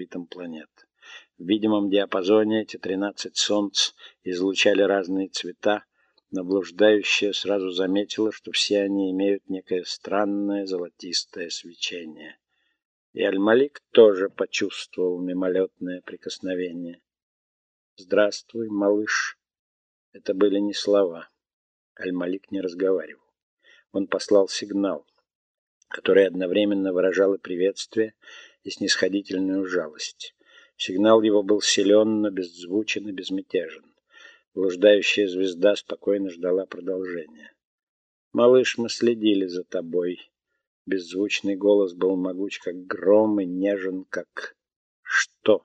орбитам планет. В видимом диапазоне эти 13 солнц излучали разные цвета, но блуждающая сразу заметила, что все они имеют некое странное золотистое свечение. И Аль-Малик тоже почувствовал мимолетное прикосновение. «Здравствуй, малыш». Это были не слова. Аль-Малик не разговаривал. Он послал сигнал, который одновременно выражал и приветствие, и снисходительную жалость. Сигнал его был силен, но беззвучен и безмятежен. Блуждающая звезда спокойно ждала продолжения. «Малыш, мы следили за тобой». Беззвучный голос был могуч, как гром, и нежен, как... Что?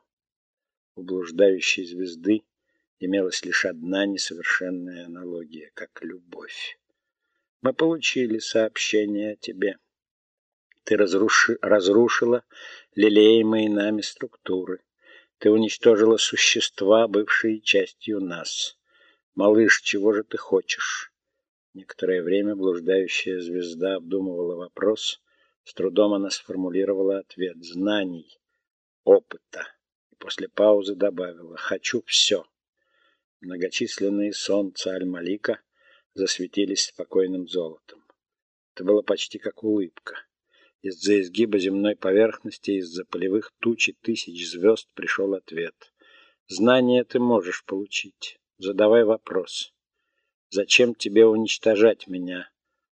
У блуждающей звезды имелась лишь одна несовершенная аналогия, как любовь. Мы получили сообщение о тебе. Ты разруши... разрушила лелеемые нами структуры. Ты уничтожила существа, бывшие частью нас. Малыш, чего же ты хочешь? Некоторое время блуждающая звезда обдумывала вопрос. С трудом она сформулировала ответ. Знаний, опыта. И после паузы добавила. Хочу все. Многочисленные солнца Аль-Малика засветились спокойным золотом. Это было почти как улыбка. Из-за изгиба земной поверхности, из-за полевых туч и тысяч звезд пришел ответ. Знание ты можешь получить. Задавай вопрос. Зачем тебе уничтожать меня?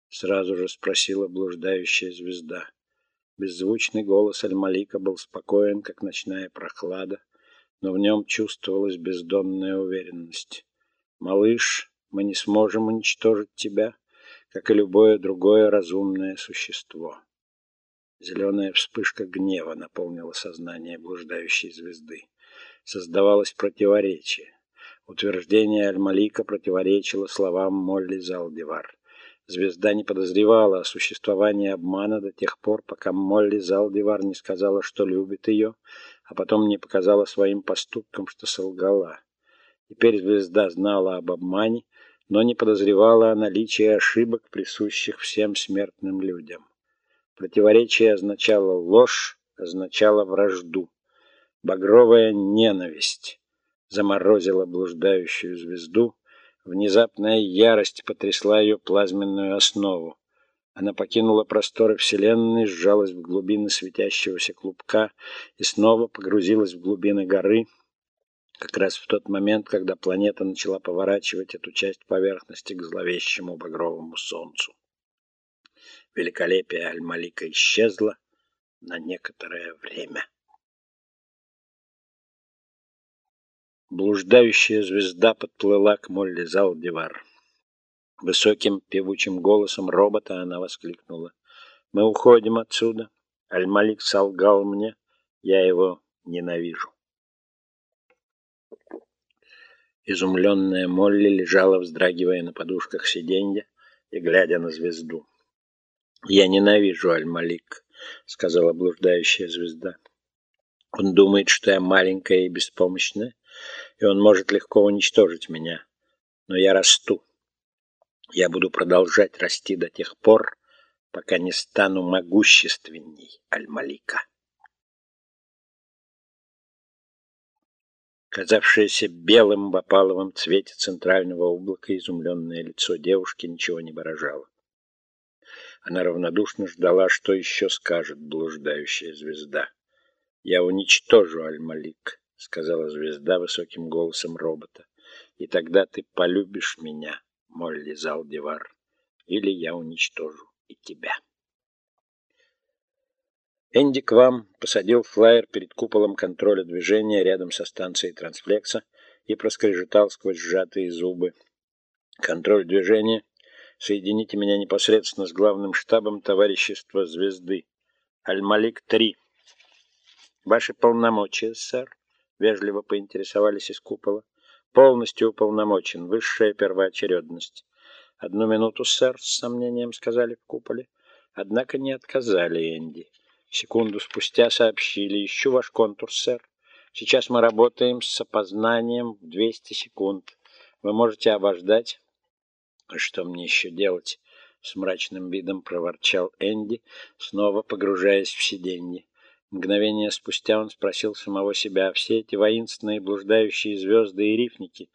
Сразу же спросила блуждающая звезда. Беззвучный голос Аль-Малика был спокоен, как ночная прохлада, но в нем чувствовалась бездонная уверенность. «Малыш, мы не сможем уничтожить тебя, как и любое другое разумное существо». Зеленая вспышка гнева наполнила сознание блуждающей звезды. Создавалось противоречие. Утверждение Аль-Малика противоречило словам Молли Залдивар. Звезда не подозревала о существовании обмана до тех пор, пока Молли Залдивар не сказала, что любит ее, а потом не показала своим поступкам, что солгала. Теперь звезда знала об обмане, но не подозревала о наличии ошибок, присущих всем смертным людям. Противоречие означало ложь, означало вражду. Багровая ненависть заморозила блуждающую звезду, внезапная ярость потрясла ее плазменную основу. Она покинула просторы Вселенной, сжалась в глубины светящегося клубка и снова погрузилась в глубины горы, как раз в тот момент, когда планета начала поворачивать эту часть поверхности к зловещему багровому солнцу. Великолепие Аль-Малика исчезло на некоторое время. Блуждающая звезда подплыла к Молли Залдивар. Высоким певучим голосом робота она воскликнула. «Мы уходим отсюда. Аль-Малик солгал мне. Я его ненавижу». Изумленная Молли лежала, вздрагивая на подушках сиденья и глядя на звезду. «Я ненавижу Аль-Малик», — сказала блуждающая звезда. «Он думает, что я маленькая и беспомощная, и он может легко уничтожить меня. Но я расту. Я буду продолжать расти до тех пор, пока не стану могущественней Аль-Малика». Казавшееся белым в опаловом цвете центрального облака изумленное лицо девушки ничего не выражало. Она равнодушно ждала, что еще скажет блуждающая звезда. «Я уничтожу Аль-Малик», — сказала звезда высоким голосом робота. «И тогда ты полюбишь меня, Молли Залдивар, или я уничтожу и тебя». Энди Квам посадил флайер перед куполом контроля движения рядом со станцией трансфлекса и проскрежетал сквозь сжатые зубы. Контроль движения Соедините меня непосредственно с главным штабом товарищества «Звезды». Аль-Малик-3. Ваши полномочия, сэр? Вежливо поинтересовались из купола. Полностью уполномочен. Высшая первоочередность. Одну минуту, сэр, с сомнением сказали в куполе. Однако не отказали Энди. Секунду спустя сообщили. Ищу ваш контур, сэр. Сейчас мы работаем с опознанием в 200 секунд. Вы можете обождать что мне еще делать? С мрачным видом проворчал Энди, снова погружаясь в сиденье. Мгновение спустя он спросил самого себя, все эти воинственные блуждающие звезды и рифники,